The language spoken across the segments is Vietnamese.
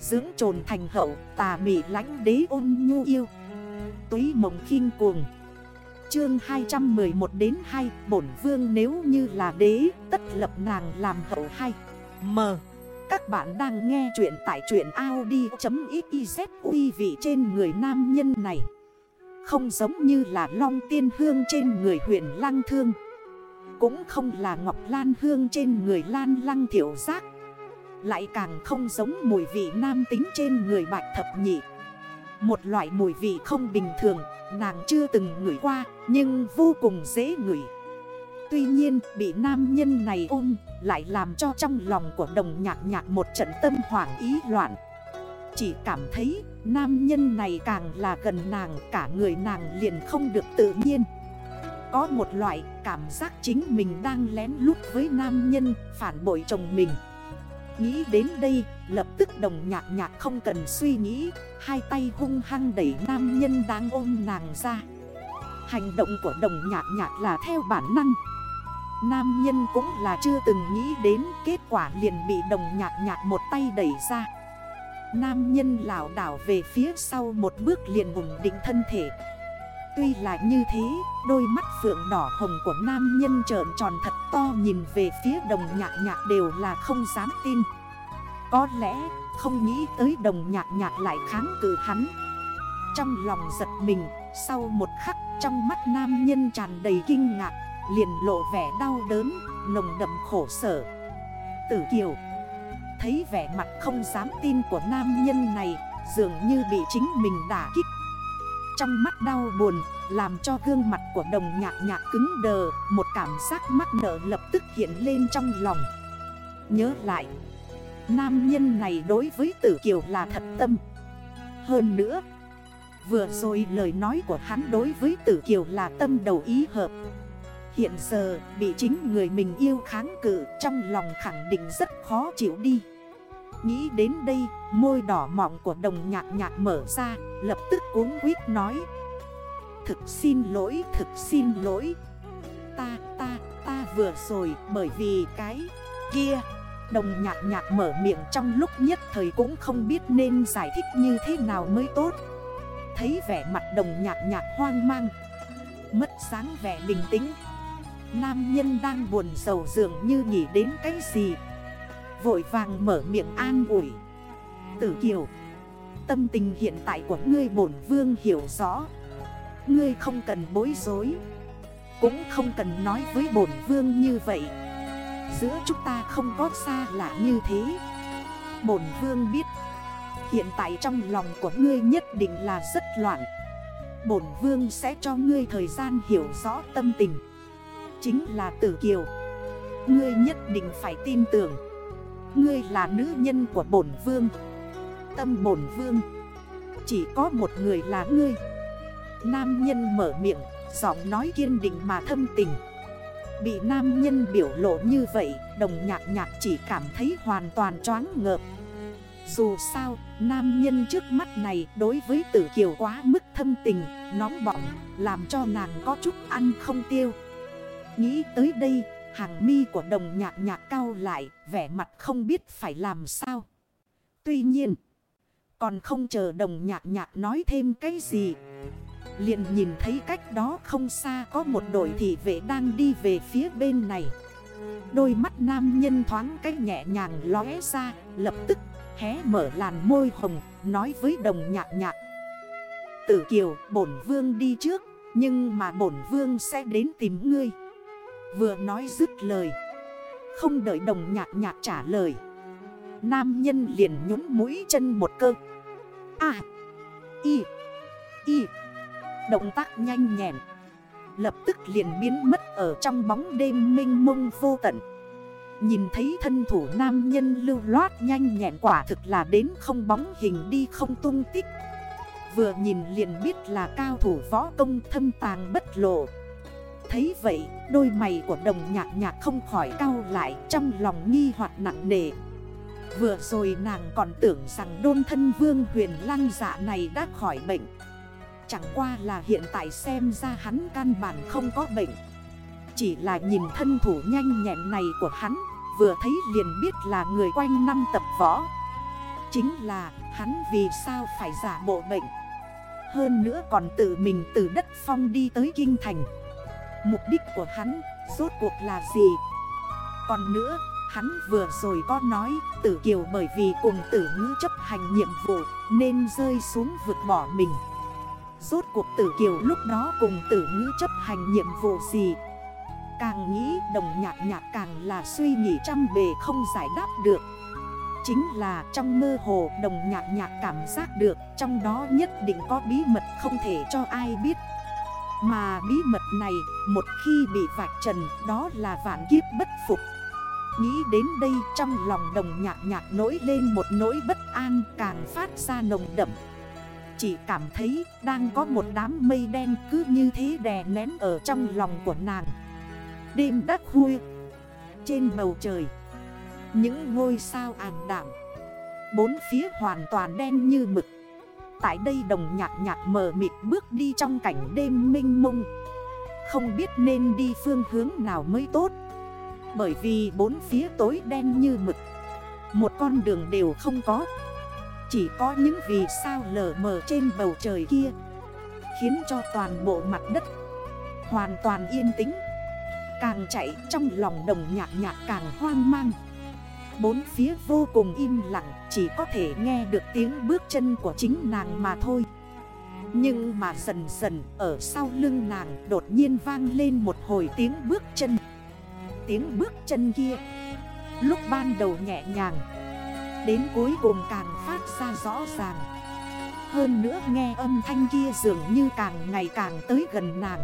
Dưỡng trồn thành hậu, tà mị lánh đế ôn nhu yêu. Túy mộng khinh cuồng. Chương 211 đến 2 Bổn vương nếu như là đế, Tất lập nàng làm hậu hay. M. Các bạn đang nghe chuyện tại truyện Audi.xyz uy vị trên người nam nhân này. Không giống như là long tiên hương trên người huyện lăng thương. Cũng không là ngọc lan hương trên người lan lăng thiểu giác. Lại càng không giống mùi vị nam tính trên người bạch thập nhị. Một loại mùi vị không bình thường, Nàng chưa từng ngửi qua, Nhưng vô cùng dễ ngửi. Tuy nhiên, bị nam nhân này ôm, Lại làm cho trong lòng của đồng nhạc nhạc một trận tâm hoảng ý loạn. Chỉ cảm thấy, nam nhân này càng là gần nàng, Cả người nàng liền không được tự nhiên. Có một loại cảm giác chính mình đang lén lút với nam nhân, Phản bội chồng mình. Nghĩ đến đây, lập tức đồng nhạc nhạc không cần suy nghĩ. Hai tay hung hăng đẩy nam nhân đang ôm nàng ra. Hành động của đồng nhạc nhạc là theo bản năng. Nam nhân cũng là chưa từng nghĩ đến, Kết quả liền bị đồng nhạc nhạc một tay đẩy ra. Nam nhân lảo đảo về phía sau một bước liền ủng định thân thể. Tuy là như thế, đôi mắt phượng đỏ hồng của nam nhân trợn tròn thật to nhìn về phía đồng nhạc nhạc đều là không dám tin. Có lẽ không nghĩ tới đồng nhạc nhạc lại kháng cự hắn. Trong lòng giật mình, sau một khắc trong mắt nam nhân tràn đầy kinh ngạc Liền lộ vẻ đau đớn, nồng đậm khổ sở. Tử Kiều Thấy vẻ mặt không dám tin của nam nhân này Dường như bị chính mình đả kích trong mắt đau buồn, Làm cho gương mặt của đồng nhạc nhạc cứng đờ, Một cảm giác mắc nợ lập tức hiện lên trong lòng. Nhớ lại, Nam nhân này đối với tử kiều là thật tâm. Hơn nữa, Vừa rồi lời nói của hắn đối với tử kiều là tâm đầu ý hợp. Hiện giờ, bị chính người mình yêu kháng cự, Trong lòng khẳng định rất khó chịu đi. Nghĩ đến đây Môi đỏ mọng của đồng nhạc nhạc mở ra Lập tức cuốn quýt nói. Thực xin lỗi, thực xin lỗi. Ta, ta, ta vừa rồi bởi vì cái kia. Đồng nhạc nhạc mở miệng trong lúc nhất thời cũng không biết nên giải thích như thế nào mới tốt. Thấy vẻ mặt đồng nhạc nhạc hoang mang Mất sáng vẻ bình tĩnh. Nam nhân đang buồn sầu dường như nghĩ đến cái gì. Vội vàng mở miệng an ủi. Tử Kiều, Tâm tình hiện tại của ngươi bổn vương hiểu rõ. Ngươi không cần bối rối, Cũng không cần nói với bổn vương như vậy. Giữa chúng ta không có xa lạ như thế. Bổn vương biết, Hiện tại trong lòng của ngươi nhất định là rất loạn. Bổn vương sẽ cho ngươi thời gian hiểu rõ tâm tình. Chính là tử kiều, Ngươi nhất định phải tin tưởng. Ngươi là nữ nhân của bổn vương. Tâm bổn vương. Chỉ có một người là ngươi. Nam nhân mở miệng Giọng nói kiên định mà thâm tình. Bị nam nhân biểu lộ như vậy Đồng nhạc nhạc chỉ cảm thấy hoàn toàn choáng ngợp. Dù sao, nam nhân trước mắt này đối với tử kiều quá mức thâm tình, nóng bỏng Làm cho nàng có chút ăn không tiêu. Nghĩ tới đây, hàng mi của đồng nhạc nhạc cao lại, Vẻ mặt không biết phải làm sao. Tuy nhiên, Còn không chờ đồng nhạc nhạc nói thêm cái gì, liền nhìn thấy cách đó không xa có một đội thị vệ đang đi về phía bên này. Đôi mắt nam nhân thoáng cái nhẹ nhàng lóe ra, Lập tức hé mở làn môi hồng, Nói với đồng nhạc nhạc. Tử kiều, bổn vương đi trước, Nhưng mà bổn vương sẽ đến tìm ngươi. Vừa nói dứt lời. Không đợi đồng nhạc nhạc trả lời. Nam nhân liền nhúng mũi chân một cơ. À Y Y. Động tác nhanh nhẹn. Lập tức liền biến mất ở trong bóng đêm minh mông vô tận. Nhìn thấy thân thủ nam nhân lưu loát nhanh nhẹn quả thực là đến không bóng hình đi không tung tích. Vừa nhìn liền biết là cao thủ võ công thâm tàng bất lộ. Thấy vậy, đôi mày của đồng nhạc nhạc không khỏi cao lại trong lòng nghi hoặc nặng nề. Vừa rồi nàng còn tưởng rằng đôn thân vương huyền lăng dạ này đã khỏi bệnh. Chẳng qua là hiện tại xem ra hắn căn bản không có bệnh. Chỉ là nhìn thân thủ nhanh nhẹn này của hắn, Vừa thấy liền biết là người quanh năm tập võ. Chính là hắn vì sao phải giả bộ bệnh. Hơn nữa còn tự mình từ đất phong đi tới kinh thành. Mục đích của hắn rốt cuộc là gì? Còn nữa, hắn vừa rồi có nói Tử Kiều bởi vì cùng tử ngữ chấp hành nhiệm vụ Nên rơi xuống vượt bỏ mình. Rốt cuộc tử Kiều lúc đó cùng tử ngữ chấp hành nhiệm vụ gì? Càng nghĩ, đồng nhạc nhạc càng là suy nghĩ trăm bề không giải đáp được. Chính là trong mơ hồ, đồng nhạc nhạc cảm giác được Trong đó nhất định có bí mật không thể cho ai biết. Mà bí mật này, một khi bị vạch trần, đó là vạn kiếp bất phục. Nghĩ đến đây, trong lòng đồng nhạc nhạc nổi lên một nỗi bất an, càng phát ra nồng đậm. Chỉ cảm thấy đang có một đám mây đen cứ như thế đè nén ở trong lòng của nàng. Đêm đắt khuya, Trên bầu trời, Những ngôi sao ảm đảm Bốn phía hoàn toàn đen như mực. Tại đây đồng nhạc nhạc mờ mịt bước đi trong cảnh đêm minh mông. Không biết nên đi phương hướng nào mới tốt. Bởi vì bốn phía tối đen như mực. Một con đường đều không có. Chỉ có những vì sao lở mờ trên bầu trời kia. Khiến cho toàn bộ mặt đất Hoàn toàn yên tĩnh. Càng chạy trong lòng đồng nhạc nhạc càng hoang mang. Bốn phía vô cùng im lặng, Chỉ có thể nghe được tiếng bước chân của chính nàng mà thôi. Nhưng mà dần dần, ở sau lưng nàng Đột nhiên vang lên một hồi tiếng bước chân. Tiếng bước chân kia, Lúc ban đầu nhẹ nhàng, Đến cuối cùng càng phát ra rõ ràng. Hơn nữa nghe âm thanh kia dường như càng ngày càng tới gần nàng.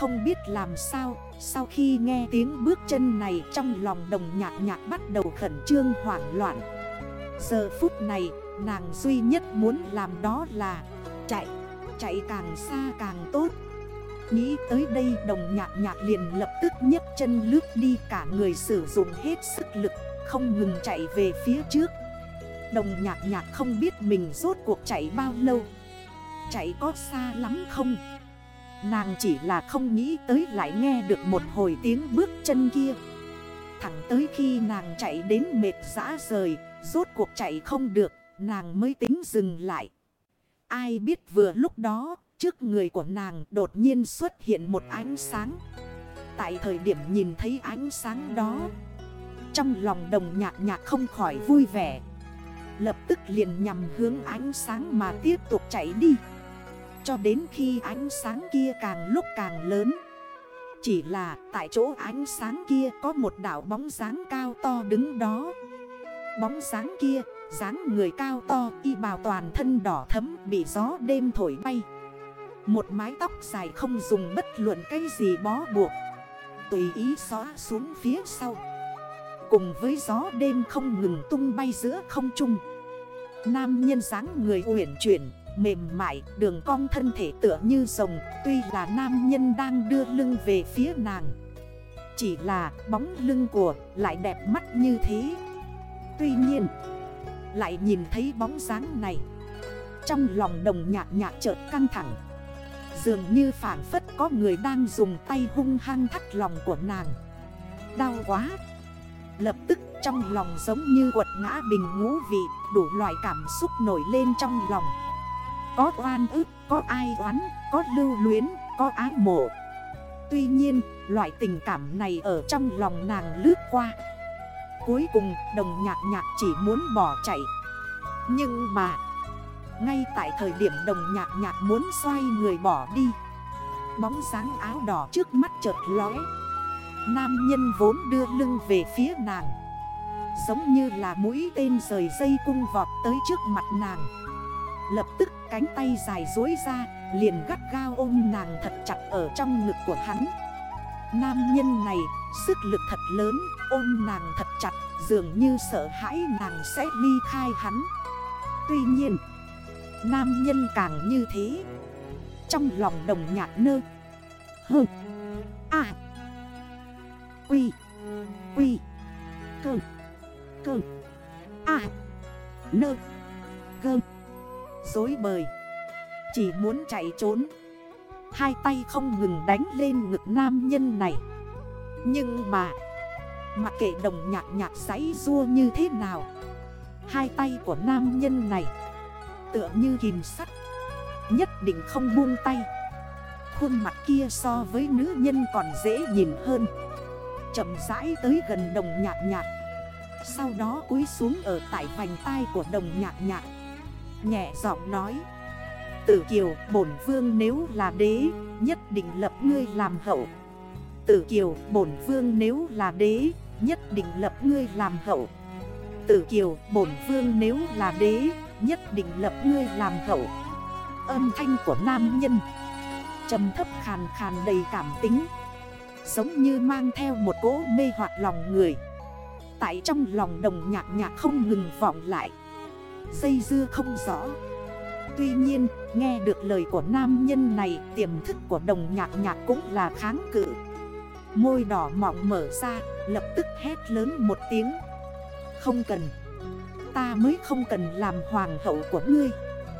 Không biết làm sao sau khi nghe tiếng bước chân này trong lòng đồng nhạc nhạc bắt đầu khẩn trương hoảng loạn. Giờ phút này nàng duy nhất muốn làm đó là chạy, chạy càng xa càng tốt. Nghĩ tới đây đồng nhạc nhạc liền lập tức nhấc chân lướt đi cả người sử dụng hết sức lực Không ngừng chạy về phía trước. Đồng nhạc nhạc không biết mình rốt cuộc chạy bao lâu Chạy có xa lắm không? Nàng chỉ là không nghĩ tới lại nghe được một hồi tiếng bước chân kia. Thẳng tới khi nàng chạy đến mệt dã rời, Rốt cuộc chạy không được, Nàng mới tính dừng lại. Ai biết vừa lúc đó, Trước người của nàng đột nhiên xuất hiện một ánh sáng. Tại thời điểm nhìn thấy ánh sáng đó, Trong lòng đồng nhạc nhạc không khỏi vui vẻ. Lập tức liền nhằm hướng ánh sáng mà tiếp tục chạy đi cho đến khi ánh sáng kia càng lúc càng lớn. Chỉ là tại chỗ ánh sáng kia có một đảo bóng dáng cao to đứng đó. Bóng dáng kia, dáng người cao to y bào toàn thân đỏ thấm bị gió đêm thổi bay. Một mái tóc dài không dùng bất luận cái gì bó buộc. Tùy ý xóa xuống phía sau. Cùng với gió đêm không ngừng tung bay giữa không trung. Nam nhân dáng người uyển chuyển, Mềm mại, đường cong thân thể tựa như rồng, Tuy là nam nhân đang đưa lưng về phía nàng. Chỉ là bóng lưng của lại đẹp mắt như thế. Tuy nhiên, Lại nhìn thấy bóng dáng này, Trong lòng đồng nhạc nhạc chợt căng thẳng. Dường như phản phất có người đang dùng tay hung hăng thắt lòng của nàng. Đau quá. Lập tức trong lòng giống như quật ngã bình ngũ vị Đủ loại cảm xúc nổi lên trong lòng. Có oan ức, có ai oán, có lưu luyến, có ái mộ. Tuy nhiên, loại tình cảm này ở trong lòng nàng lướt qua. Cuối cùng, đồng nhạc nhạc chỉ muốn bỏ chạy. Nhưng mà Ngay tại thời điểm đồng nhạc nhạc muốn xoay người bỏ đi Bóng sáng áo đỏ trước mắt chợt lóe. Nam nhân vốn đưa lưng về phía nàng. Giống như là mũi tên rời dây cung vọt tới trước mặt nàng. Lập tức cánh tay dài dối ra Liền gắt gao ôm nàng thật chặt ở trong ngực của hắn. Nam nhân này sức lực thật lớn Ôm nàng thật chặt Dường như sợ hãi nàng sẽ ly khai hắn. Tuy nhiên Nam nhân càng như thế. Trong lòng đồng nhạc nơ hừ, À Quy Quy. Nơ. Cơ. Dối bời. Chỉ muốn chạy trốn. Hai tay không ngừng đánh lên ngực nam nhân này. Nhưng mà Mà kệ đồng nhạc nhạc giấy rua như thế nào? Hai tay của nam nhân này, Tựa như kìm sắt, Nhất định không buông tay. Khuôn mặt kia so với nữ nhân còn dễ nhìn hơn. Chậm rãi tới gần đồng nhạc nhạc. Sau đó cúi xuống ở tại vành tai của đồng nhạc nhạc. Nhẹ giọng nói, Tử Kiều, bổn vương nếu là đế, Nhất định lập ngươi làm hậu. Tử Kiều, bổn vương nếu là đế, Nhất định lập ngươi làm hậu. Tử Kiều, bổn vương nếu là đế, Nhất định lập ngươi làm hậu. Âm thanh của nam nhân trầm thấp khàn khàn đầy cảm tính, Giống như mang theo một cỗ mê hoặc lòng người. Tại trong lòng đồng nhạc nhạc không ngừng vọng lại. Dây dưa không rõ. Tuy nhiên, nghe được lời của nam nhân này, Tiềm thức của đồng nhạc nhạc cũng là kháng cự. Môi đỏ mọng mở ra, Lập tức hét lớn một tiếng. Không cần. Ta mới không cần làm hoàng hậu của ngươi.